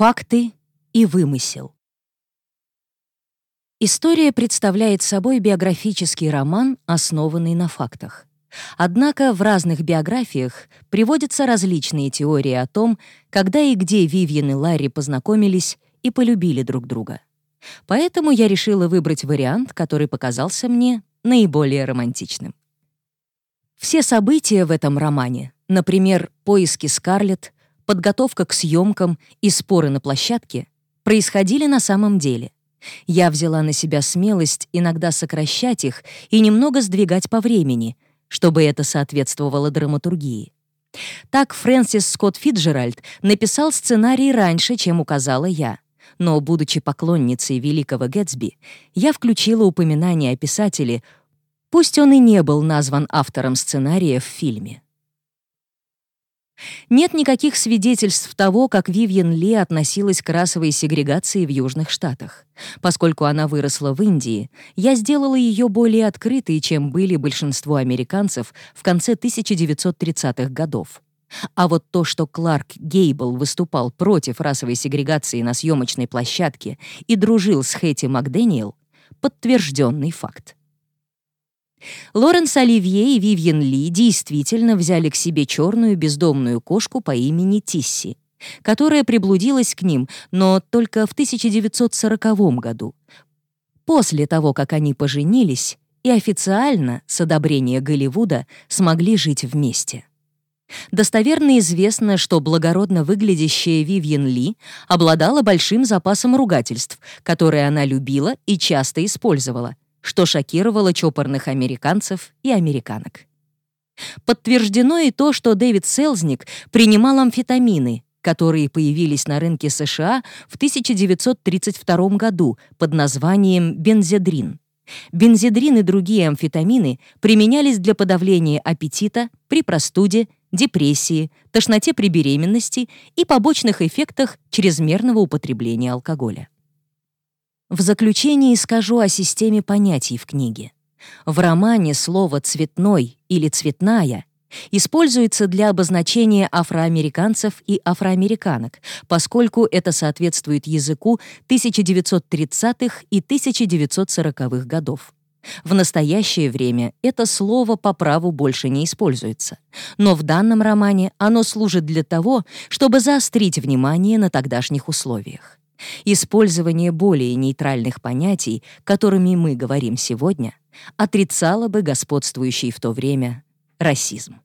Факты и вымысел. История представляет собой биографический роман, основанный на фактах. Однако в разных биографиях приводятся различные теории о том, когда и где Вивьен и Ларри познакомились и полюбили друг друга. Поэтому я решила выбрать вариант, который показался мне наиболее романтичным. Все события в этом романе, например, поиски Скарлетт, подготовка к съемкам и споры на площадке, происходили на самом деле. Я взяла на себя смелость иногда сокращать их и немного сдвигать по времени, чтобы это соответствовало драматургии. Так Фрэнсис Скотт Фиджеральд написал сценарий раньше, чем указала я — но, будучи поклонницей великого Гэтсби, я включила упоминание о писателе, пусть он и не был назван автором сценария в фильме. Нет никаких свидетельств того, как Вивьен Ли относилась к расовой сегрегации в Южных Штатах. Поскольку она выросла в Индии, я сделала ее более открытой, чем были большинство американцев в конце 1930-х годов. А вот то, что Кларк Гейбл выступал против расовой сегрегации на съемочной площадке и дружил с Хэти Макдэниел, подтвержденный факт. Лоренс Оливье и Вивьен Ли действительно взяли к себе черную бездомную кошку по имени Тисси, которая приблудилась к ним, но только в 1940 году, после того, как они поженились и официально, с одобрения Голливуда, смогли жить вместе. Достоверно известно, что благородно выглядящая Вивьен Ли обладала большим запасом ругательств, которые она любила и часто использовала, что шокировало чопорных американцев и американок. Подтверждено и то, что Дэвид Селзник принимал амфетамины, которые появились на рынке США в 1932 году под названием бензедрин. Бензедрин и другие амфетамины применялись для подавления аппетита при простуде депрессии, тошноте при беременности и побочных эффектах чрезмерного употребления алкоголя. В заключении скажу о системе понятий в книге. В романе слово «цветной» или «цветная» используется для обозначения афроамериканцев и афроамериканок, поскольку это соответствует языку 1930-х и 1940-х годов. В настоящее время это слово по праву больше не используется. Но в данном романе оно служит для того, чтобы заострить внимание на тогдашних условиях. Использование более нейтральных понятий, которыми мы говорим сегодня, отрицало бы господствующий в то время расизм.